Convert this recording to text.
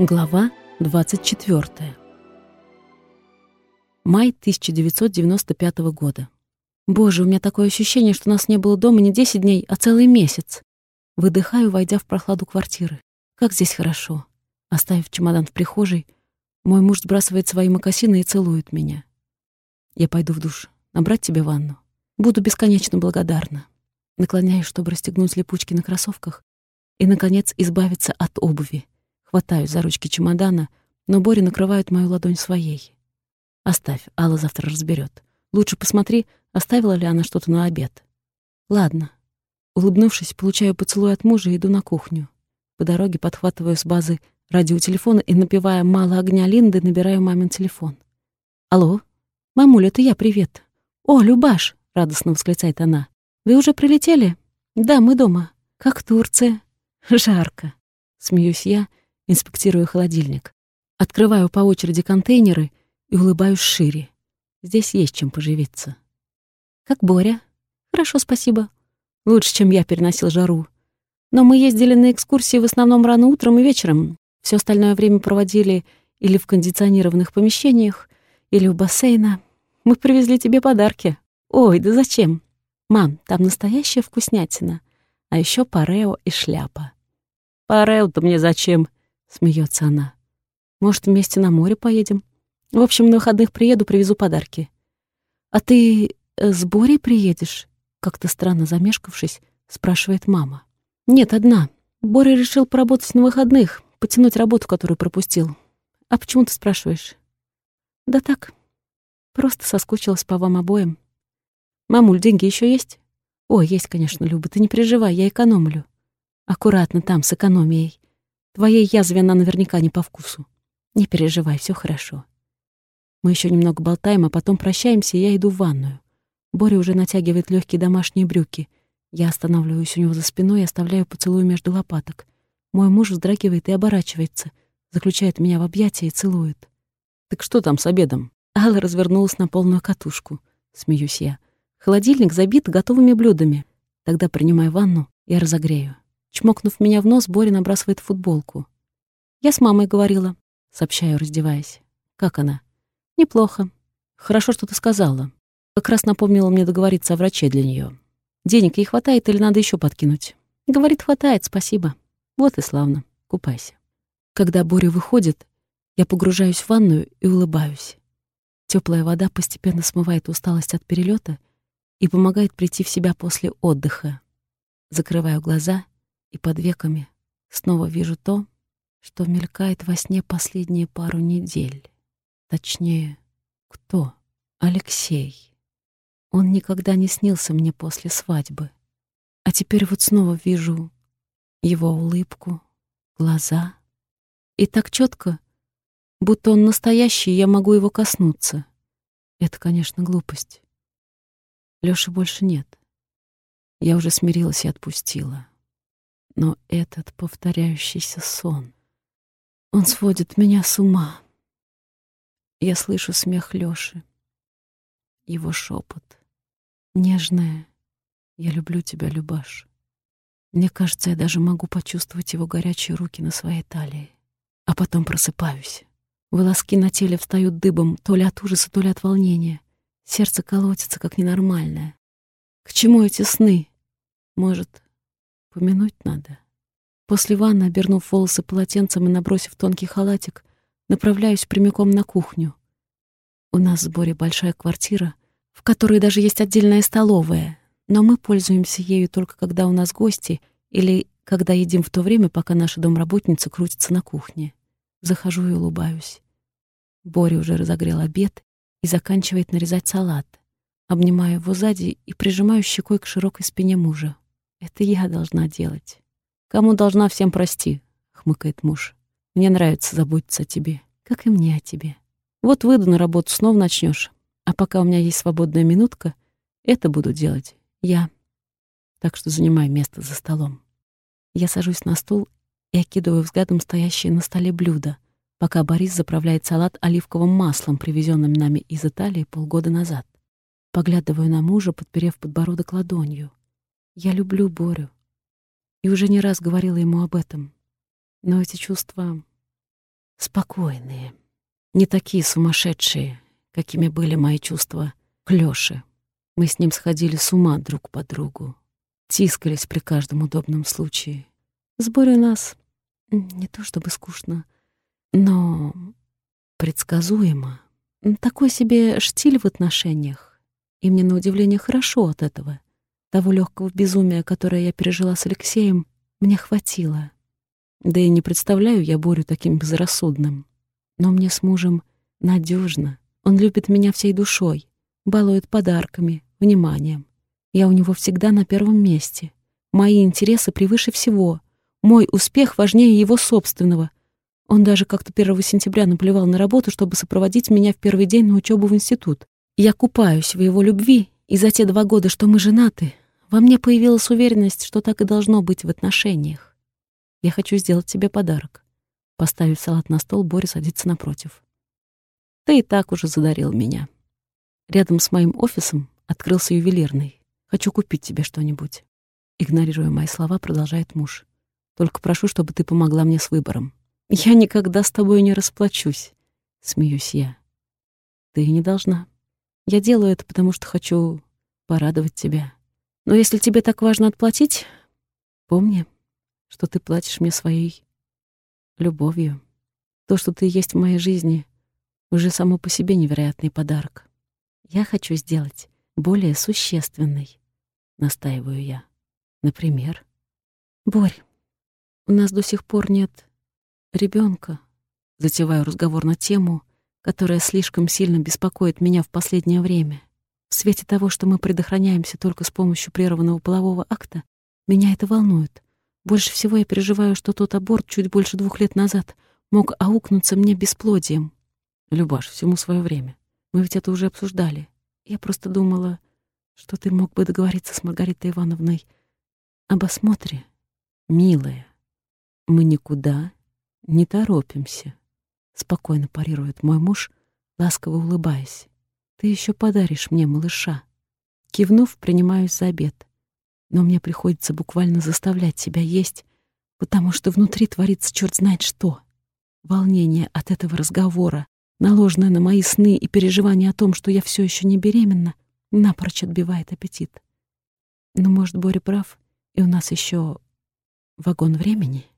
Глава 24. Май 1995 года. Боже, у меня такое ощущение, что нас не было дома не 10 дней, а целый месяц. Выдыхаю, войдя в прохладу квартиры. Как здесь хорошо. Оставив чемодан в прихожей, мой муж сбрасывает свои мокасины и целует меня. Я пойду в душ. Набрать тебе ванну. Буду бесконечно благодарна. Наклоняюсь, чтобы расстегнуть липучки на кроссовках и, наконец, избавиться от обуви. Хватаюсь за ручки чемодана, но Боря накрывает мою ладонь своей. «Оставь, Алла завтра разберет. Лучше посмотри, оставила ли она что-то на обед». «Ладно». Улыбнувшись, получаю поцелуй от мужа и иду на кухню. По дороге подхватываю с базы радиотелефона и, напивая «Мало огня Линды», набираю мамин телефон. «Алло? Мамуля, это я, привет». «О, Любаш!» — радостно восклицает она. «Вы уже прилетели?» «Да, мы дома. Как Турция?» «Жарко». Смеюсь я инспектирую холодильник. Открываю по очереди контейнеры и улыбаюсь шире. Здесь есть чем поживиться. Как Боря? Хорошо, спасибо. Лучше, чем я переносил жару. Но мы ездили на экскурсии в основном рано утром и вечером. Все остальное время проводили или в кондиционированных помещениях, или у бассейна. Мы привезли тебе подарки. Ой, да зачем? Мам, там настоящая вкуснятина. А еще парео и шляпа. Парео-то мне зачем? Смеется она. Может, вместе на море поедем? В общем, на выходных приеду, привезу подарки. А ты э, с Борей приедешь? Как-то странно замешкавшись, спрашивает мама. Нет, одна. Боря решил поработать на выходных, потянуть работу, которую пропустил. А почему ты спрашиваешь? Да так. Просто соскучилась по вам обоим. Мамуль, деньги еще есть? Ой, есть, конечно, Люба, ты не переживай, я экономлю. Аккуратно там, с экономией. Твоей язве она наверняка не по вкусу. Не переживай, все хорошо. Мы еще немного болтаем, а потом прощаемся, и я иду в ванную. Боря уже натягивает легкие домашние брюки. Я останавливаюсь у него за спиной и оставляю поцелуй между лопаток. Мой муж вздрагивает и оборачивается, заключает меня в объятия и целует. «Так что там с обедом?» Алла развернулась на полную катушку. Смеюсь я. Холодильник забит готовыми блюдами. Тогда принимай ванну, я разогрею. Чмокнув меня в нос, Боря набрасывает футболку. «Я с мамой говорила», — сообщаю, раздеваясь. «Как она?» «Неплохо. Хорошо, что ты сказала. Как раз напомнила мне договориться о враче для нее. Денег ей хватает или надо еще подкинуть?» «Говорит, хватает, спасибо. Вот и славно. Купайся». Когда Боря выходит, я погружаюсь в ванную и улыбаюсь. Теплая вода постепенно смывает усталость от перелета и помогает прийти в себя после отдыха. Закрываю глаза — и под веками снова вижу то, что мелькает во сне последние пару недель. Точнее, кто? Алексей. Он никогда не снился мне после свадьбы. А теперь вот снова вижу его улыбку, глаза. И так четко, будто он настоящий, я могу его коснуться. Это, конечно, глупость. Лёши больше нет. Я уже смирилась и отпустила. Но этот повторяющийся сон, он сводит меня с ума. Я слышу смех Лёши, его шепот. Нежное «Я люблю тебя, Любаш». Мне кажется, я даже могу почувствовать его горячие руки на своей талии. А потом просыпаюсь. Волоски на теле встают дыбом, то ли от ужаса, то ли от волнения. Сердце колотится, как ненормальное. К чему эти сны? Может, Помянуть надо. После ванны, обернув волосы полотенцем и набросив тонкий халатик, направляюсь прямиком на кухню. У нас в сборе большая квартира, в которой даже есть отдельная столовая, но мы пользуемся ею только когда у нас гости или когда едим в то время, пока наша домработница крутится на кухне. Захожу и улыбаюсь. Боря уже разогрел обед и заканчивает нарезать салат. Обнимаю его сзади и прижимаю щекой к широкой спине мужа. Это я должна делать. Кому должна, всем прости, хмыкает муж. Мне нравится заботиться о тебе, как и мне о тебе. Вот выйду на работу, снова начнешь. А пока у меня есть свободная минутка, это буду делать я. Так что занимай место за столом. Я сажусь на стул и окидываю взглядом стоящие на столе блюда, пока Борис заправляет салат оливковым маслом, привезенным нами из Италии полгода назад. Поглядываю на мужа, подперев подбородок ладонью. Я люблю Борю. И уже не раз говорила ему об этом. Но эти чувства спокойные, не такие сумасшедшие, какими были мои чувства к Лёше. Мы с ним сходили с ума друг по другу, тискались при каждом удобном случае. Сборе у нас не то чтобы скучно, но предсказуемо. Такой себе штиль в отношениях. И мне, на удивление, хорошо от этого. Того легкого безумия, которое я пережила с Алексеем, мне хватило. Да и не представляю я Борю таким безрассудным. Но мне с мужем надежно. Он любит меня всей душой, балует подарками, вниманием. Я у него всегда на первом месте. Мои интересы превыше всего. Мой успех важнее его собственного. Он даже как-то 1 сентября наплевал на работу, чтобы сопроводить меня в первый день на учебу в институт. Я купаюсь в его любви, и за те два года, что мы женаты, во мне появилась уверенность, что так и должно быть в отношениях. Я хочу сделать тебе подарок. Поставив салат на стол, Боря садится напротив. Ты и так уже задарил меня. Рядом с моим офисом открылся ювелирный. Хочу купить тебе что-нибудь. Игнорируя мои слова, продолжает муж. Только прошу, чтобы ты помогла мне с выбором. Я никогда с тобой не расплачусь, смеюсь я. Ты не должна. Я делаю это, потому что хочу порадовать тебя. Но если тебе так важно отплатить, помни, что ты платишь мне своей любовью. То, что ты есть в моей жизни, уже само по себе невероятный подарок. Я хочу сделать более существенный, настаиваю я. Например, Борь, у нас до сих пор нет ребенка. Затеваю разговор на тему, которая слишком сильно беспокоит меня в последнее время. В свете того, что мы предохраняемся только с помощью прерванного полового акта, меня это волнует. Больше всего я переживаю, что тот аборт чуть больше двух лет назад мог аукнуться мне бесплодием. Любаш, всему свое время. Мы ведь это уже обсуждали. Я просто думала, что ты мог бы договориться с Маргаритой Ивановной об осмотре. Милая, мы никуда не торопимся. Спокойно парирует мой муж, ласково улыбаясь. Ты еще подаришь мне малыша. Кивнув, принимаюсь за обед. Но мне приходится буквально заставлять себя есть, потому что внутри творится черт знает что. Волнение от этого разговора, наложенное на мои сны и переживания о том, что я все еще не беременна, напрочь отбивает аппетит. Но, может, Боря прав, и у нас еще вагон времени —